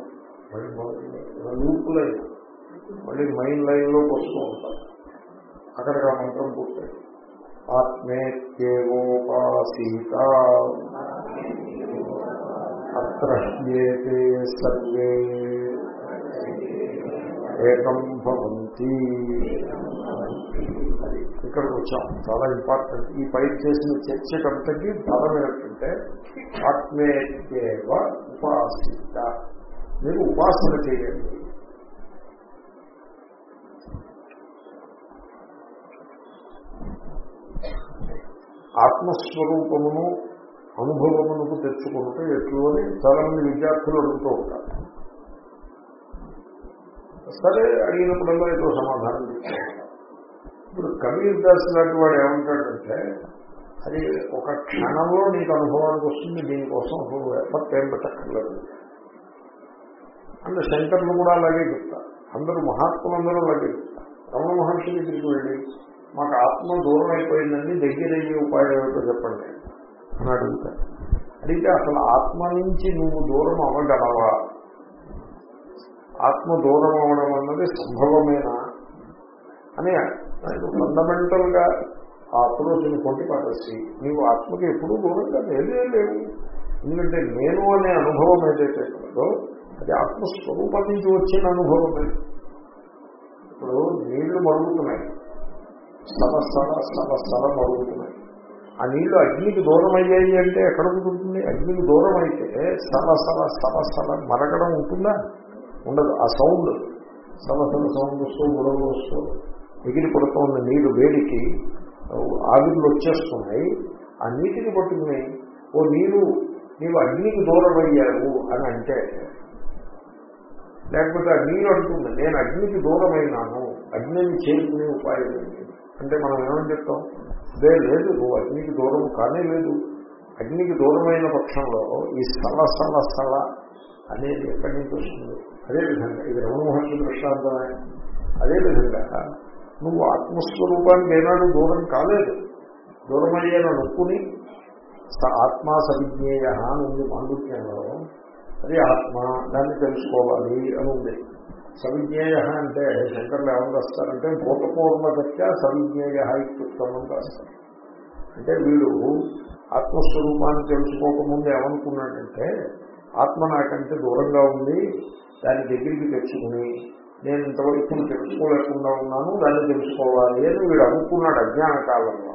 మళ్ళీ లూప్ లైన్. మళ్ళీ మైన్ లైన్లోకి వస్తూ ఉంటారు. అక్కడికి ఆ మంత్రం పూర్తయి ఆత్మేత్యేవోపాసీత అత్రహ్యేతే సర్వే. ఏకం భవంతి. ఇక్కడికి వచ్చాం. చాలా ఇంపార్టెంట్ ఈ పై చేసిన చర్చకంతకి బలం ఏంటంటే ఆత్మేత్యేవ ఉపాసిత. మీరు ఉపాసన చేయండి ఆత్మస్వరూపమును అనుభవమునకు తెచ్చుకుంటే ఎట్లు అని చాలా మంది విద్యార్థులు అడుగుతూ ఉంటారు. సరే అడిగినప్పుడల్లా ఏదో సమాధానం ఇప్పుడు కబీర్ దాస్ లాంటి వాడు ఏమంటాడంటే అది ఒక క్షణంలో నీకు అనుభవానికి వస్తుంది దీనికోసం నువ్వు ఎఫర్ట్ ఏం పెట్టక్కర్లేదు. అంటే శంకర్లు కూడా అలాగే చెప్తారు. అందరూ మహాత్ములందరూ అలాగే చెప్తారు. రమణ మహర్షి దగ్గరికి వెళ్ళి మాకు ఆత్మ దూరం అయిపోయిందండి దగ్గర అయ్యే ఉపాయం ఏమిటో చెప్పండి. అని అడుగుతారు. అడిగితే అసలు ఆత్మ నుంచి నువ్వు దూరం అవ్వగలవా? ఆత్మ దూరం అవ్వడం అన్నది సంభవమేనా? అని ఫండమెంటల్గా ఆ అప్రోచ్ని కొట్టి పడేసి నీవు ఆత్మకి ఎప్పుడూ దూరంగా లేదే లేవు. ఎందుకంటే నేను అనే అనుభవం ఏదైతే కలదో అది ఆత్మస్వరూపం నుంచి వచ్చిన అనుభవమే. ఇప్పుడు నీళ్ళు మరుగుతున్నాయి. సమస్సల సల సల మరుగుతున్నాయి ఆ నీళ్ళు అగ్నికి దూరం అయ్యాయి అంటే ఎక్కడ కుదురుతుంది? అగ్నికి దూరం అయితే సల సల మరగడం ఉంటుందా? ఉండదు. ఆ సౌండ్ సల సల సౌండ్ వస్తూ గొడవలు వస్తూ ఎగిరి పడుతున్న నీరు వేడికి ఆవిర్లు వచ్చేస్తున్నాయి. ఆ నీటిని పట్టుకుని ఓ నీరు నీవు అగ్నికి దూరం అయ్యావు అని అంటే లేకపోతే ఆ నీరు అంటుంది నేను అగ్నికి దూరమైనాను అగ్నిని చేరుకునే ఉపాయం ఏంటి? అంటే మనం ఏమని చెప్తాం? అదే లేదు నువ్వు అగ్నికి దూరం కానే లేదు. అగ్నికి దూరమైన పక్షంలో ఈ స్థల స్థల స్థల అనేది ఎక్కడి నుంచి వస్తుంది? అదేవిధంగా ఇది రమణమహర్షి దృష్టాంతమే. అదేవిధంగా నువ్వు ఆత్మస్వరూపానికి ఏనాడు దూరం కాలేదు. దూరం నొప్పుని ఆత్మా సవిజ్ఞేయ అని ఉంది మాండుక్యంలో. అది ఆత్మ దాన్ని తెలుసుకోవాలి అని ఉంది. సవిజ్ఞేయ అంటే శంకర్లు ఏమని రాస్తారంటే భూతపూర్వగత్య సవిజ్ఞేయ ఇత్యుత్తమని రాస్తారు. అంటే వీడు ఆత్మస్వరూపాన్ని తెలుసుకోకముందు ఏమనుకున్నాడంటే ఆత్మ నాకంటే దూరంగా ఉంది దాని దగ్గరికి తెచ్చుకుని నేను ఇంతవరకు తెలుసుకోలేకుండా ఉన్నాను దాన్ని తెలుసుకోవాలి అని వీడు అనుకున్నాడు అజ్ఞాన కాలంలో.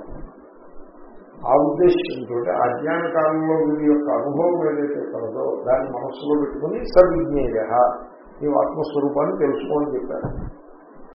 ఆ ఉద్దేశంతో అజ్ఞాన కాలంలో వీడి యొక్క అనుభవం ఏదైతే కలదో దాన్ని మనస్సులో పెట్టుకుని సవిజ్ఞేయ నీవు ఆత్మస్వరూపాన్ని తెలుసుకోని చెప్పారు.